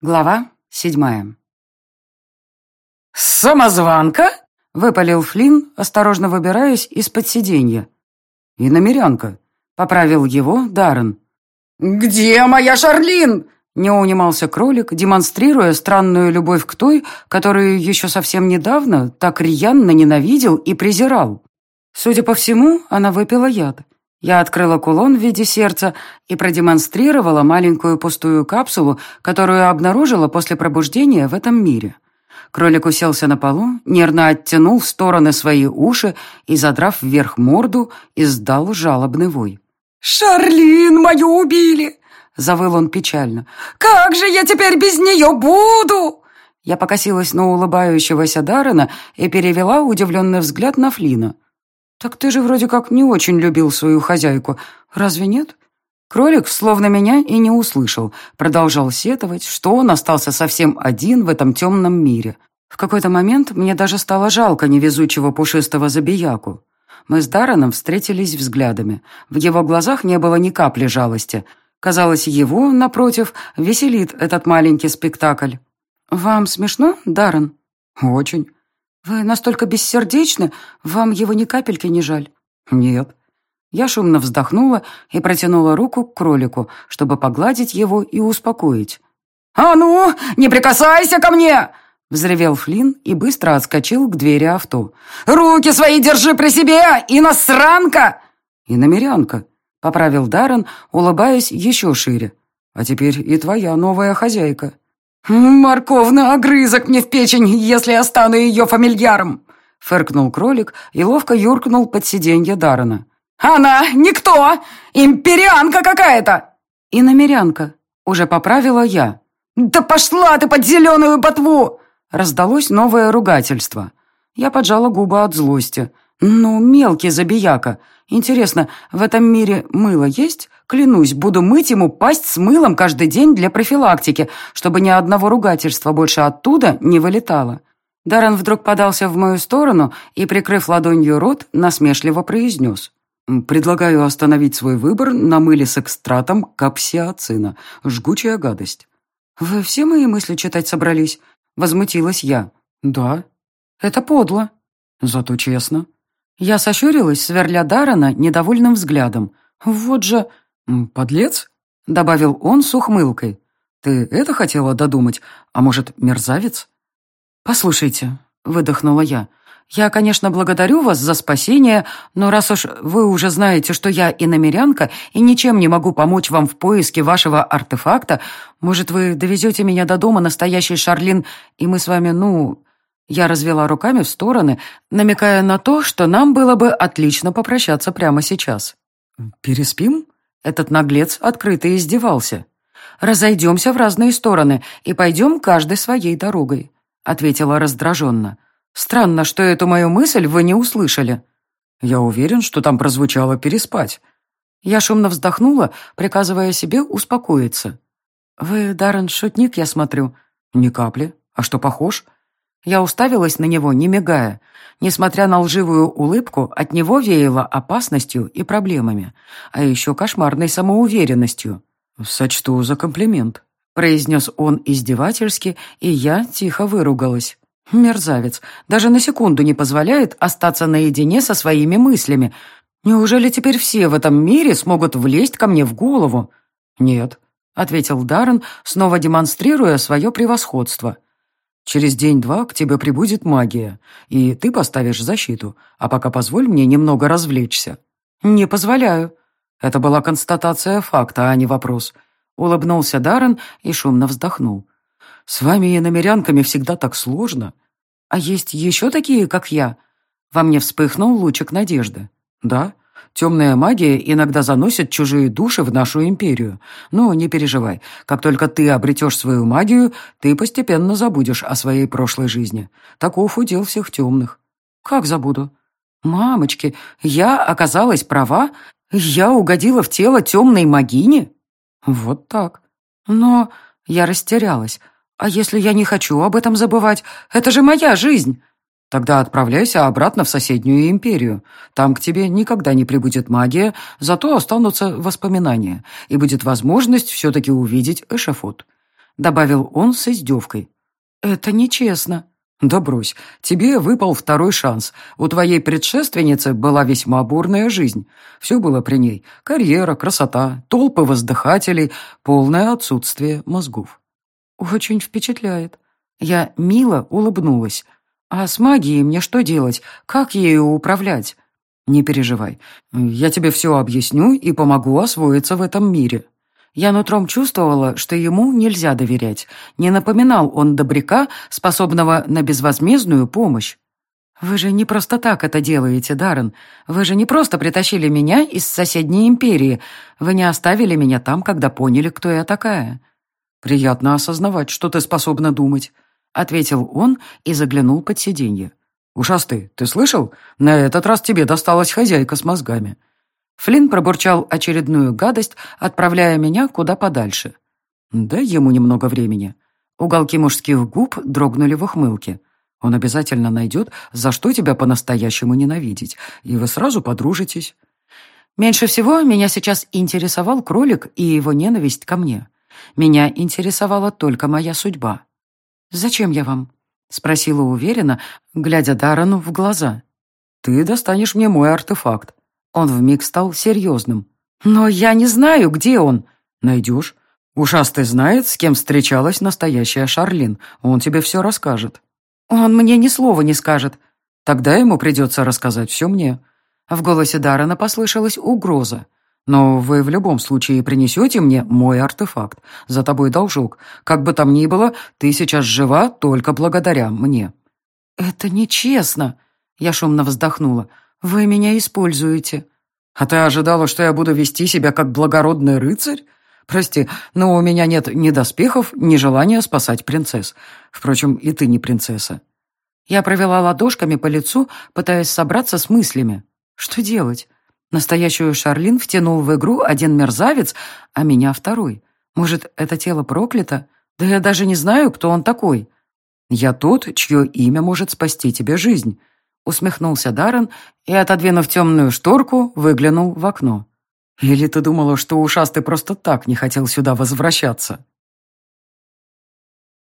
Глава седьмая. «Самозванка?» — выпалил Флинн, осторожно выбираясь из-под сиденья. «И намерянка», — поправил его Даррен. «Где моя Шарлин?» — не унимался кролик, демонстрируя странную любовь к той, которую еще совсем недавно так рьяно ненавидел и презирал. Судя по всему, она выпила яд. Я открыла кулон в виде сердца и продемонстрировала маленькую пустую капсулу, которую обнаружила после пробуждения в этом мире. Кролик уселся на полу, нервно оттянул в стороны свои уши и, задрав вверх морду, издал жалобный вой. «Шарлин мою убили!» — завыл он печально. «Как же я теперь без нее буду?» Я покосилась на улыбающегося Даррена и перевела удивленный взгляд на Флина. «Так ты же вроде как не очень любил свою хозяйку, разве нет?» Кролик, словно меня, и не услышал, продолжал сетовать, что он остался совсем один в этом темном мире. В какой-то момент мне даже стало жалко невезучего пушистого забияку. Мы с Дарреном встретились взглядами. В его глазах не было ни капли жалости. Казалось, его, напротив, веселит этот маленький спектакль. «Вам смешно, Даррен?» «Очень. «Вы настолько бессердечны, вам его ни капельки не жаль?» «Нет». Я шумно вздохнула и протянула руку к кролику, чтобы погладить его и успокоить. «А ну, не прикасайся ко мне!» Взревел Флинн и быстро отскочил к двери авто. «Руки свои держи при себе, иностранка!» «Иномерянка», — поправил Даррен, улыбаясь еще шире. «А теперь и твоя новая хозяйка». «Морковный огрызок мне в печень, если я стану ее фамильяром!» Фыркнул кролик и ловко юркнул под сиденье Даррена. «Она никто! Империанка какая-то!» «И намерянка!» Уже поправила я. «Да пошла ты под зеленую ботву!» Раздалось новое ругательство. Я поджала губы от злости. «Ну, мелкий забияка. Интересно, в этом мире мыло есть? Клянусь, буду мыть ему пасть с мылом каждый день для профилактики, чтобы ни одного ругательства больше оттуда не вылетало». Даррен вдруг подался в мою сторону и, прикрыв ладонью рот, насмешливо произнес. «Предлагаю остановить свой выбор на мыле с экстратом капсиацина. Жгучая гадость». «Вы все мои мысли читать собрались?» Возмутилась я. «Да». «Это подло». «Зато честно». Я сощурилась, сверля Дарана недовольным взглядом. «Вот же...» «Подлец?» — добавил он с ухмылкой. «Ты это хотела додумать? А может, мерзавец?» «Послушайте», — выдохнула я, — «я, конечно, благодарю вас за спасение, но раз уж вы уже знаете, что я иномерянка и ничем не могу помочь вам в поиске вашего артефакта, может, вы довезете меня до дома настоящий Шарлин, и мы с вами, ну, я развела руками в стороны, намекая на то, что нам было бы отлично попрощаться прямо сейчас. «Переспим?» Этот наглец открыто издевался. «Разойдемся в разные стороны и пойдем каждой своей дорогой», ответила раздраженно. «Странно, что эту мою мысль вы не услышали». «Я уверен, что там прозвучало переспать». Я шумно вздохнула, приказывая себе успокоиться. «Вы, Даррен, шутник, я смотрю». «Ни капли. А что, похож?» Я уставилась на него, не мигая. Несмотря на лживую улыбку, от него веяло опасностью и проблемами, а еще кошмарной самоуверенностью. «Сочту за комплимент», — произнес он издевательски, и я тихо выругалась. Мерзавец, даже на секунду не позволяет остаться наедине со своими мыслями. Неужели теперь все в этом мире смогут влезть ко мне в голову? «Нет», — ответил Даррен, снова демонстрируя свое превосходство. Через день-два к тебе прибудет магия, и ты поставишь защиту, а пока позволь мне немного развлечься». «Не позволяю». Это была констатация факта, а не вопрос. Улыбнулся Даррен и шумно вздохнул. «С вами и намерянками всегда так сложно. А есть еще такие, как я?» Во мне вспыхнул лучик надежды. «Да, Темная магия иногда заносит чужие души в нашу империю. Но не переживай, как только ты обретешь свою магию, ты постепенно забудешь о своей прошлой жизни. Таков удел всех темных. Как забуду? Мамочки, я оказалась права? Я угодила в тело темной магини? Вот так. Но я растерялась. А если я не хочу об этом забывать? Это же моя жизнь. Тогда отправляйся обратно в соседнюю империю. Там к тебе никогда не прибудет магия, зато останутся воспоминания, и будет возможность все-таки увидеть эшафот. добавил он с издевкой. «Это нечестно». «Да брось, тебе выпал второй шанс. У твоей предшественницы была весьма бурная жизнь. Все было при ней. Карьера, красота, толпы воздыхателей, полное отсутствие мозгов». «Очень впечатляет». Я мило улыбнулась. «А с магией мне что делать? Как ею управлять?» «Не переживай. Я тебе все объясню и помогу освоиться в этом мире». Я нутром чувствовала, что ему нельзя доверять. Не напоминал он добряка, способного на безвозмездную помощь. «Вы же не просто так это делаете, Даррен. Вы же не просто притащили меня из соседней империи. Вы не оставили меня там, когда поняли, кто я такая». «Приятно осознавать, что ты способна думать», — ответил он и заглянул под сиденье. «Ушастый, ты слышал? На этот раз тебе досталась хозяйка с мозгами». Флинн пробурчал очередную гадость, отправляя меня куда подальше. Дай ему немного времени. Уголки мужских губ дрогнули в ухмылке. Он обязательно найдет, за что тебя по-настоящему ненавидеть, и вы сразу подружитесь. Меньше всего меня сейчас интересовал кролик и его ненависть ко мне. Меня интересовала только моя судьба. «Зачем я вам?» — спросила уверенно, глядя Дарану в глаза. «Ты достанешь мне мой артефакт. Он вмиг стал серьезным. «Но я не знаю, где он». «Найдешь. Ушастый знает, с кем встречалась настоящая Шарлин. Он тебе все расскажет». «Он мне ни слова не скажет». «Тогда ему придется рассказать все мне». В голосе Даррена послышалась угроза. «Но вы в любом случае принесете мне мой артефакт. За тобой должок. Как бы там ни было, ты сейчас жива только благодаря мне». «Это нечестно», — я шумно вздохнула. «Вы меня используете». «А ты ожидала, что я буду вести себя как благородный рыцарь? Прости, но у меня нет ни доспехов, ни желания спасать принцесс. Впрочем, и ты не принцесса». Я провела ладошками по лицу, пытаясь собраться с мыслями. Что делать? Настоящую Шарлин втянул в игру один мерзавец, а меня второй. Может, это тело проклято? Да я даже не знаю, кто он такой. Я тот, чье имя может спасти тебе жизнь усмехнулся Даррен и, отодвинув темную шторку, выглянул в окно. «Или ты думала, что ушастый просто так не хотел сюда возвращаться?»